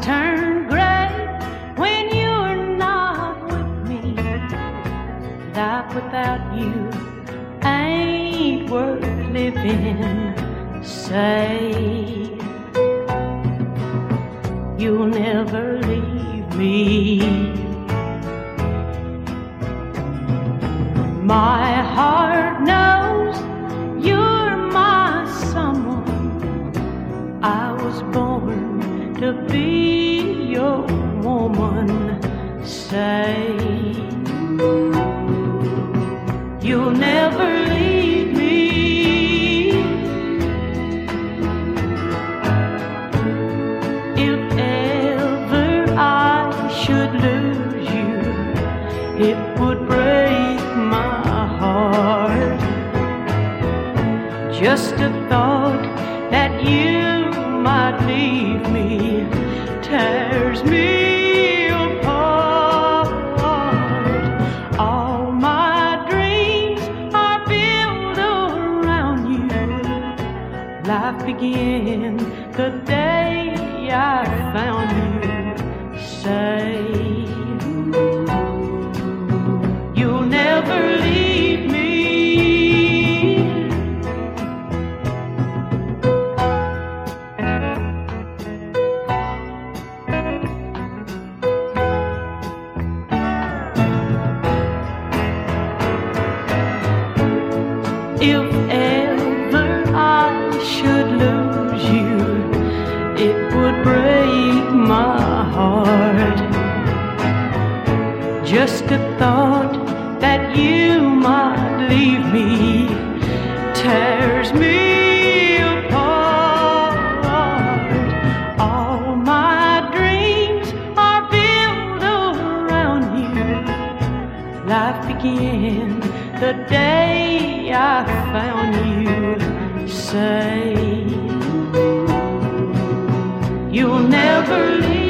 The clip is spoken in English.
turn gray when you're not with me. Life without you ain't worth living. Say you'll never leave me. My heart. To be your woman. Say you'll never leave me. If ever I should lose you, it would break my heart. Just a thought that you might leave me tears me apart. All my dreams are built around you. Life began the day I found you. Say If ever I should lose you, it would break my heart. Just a thought that you might leave me tears me apart. All my dreams are built around you. Life began the day I found you. Say you'll never leave.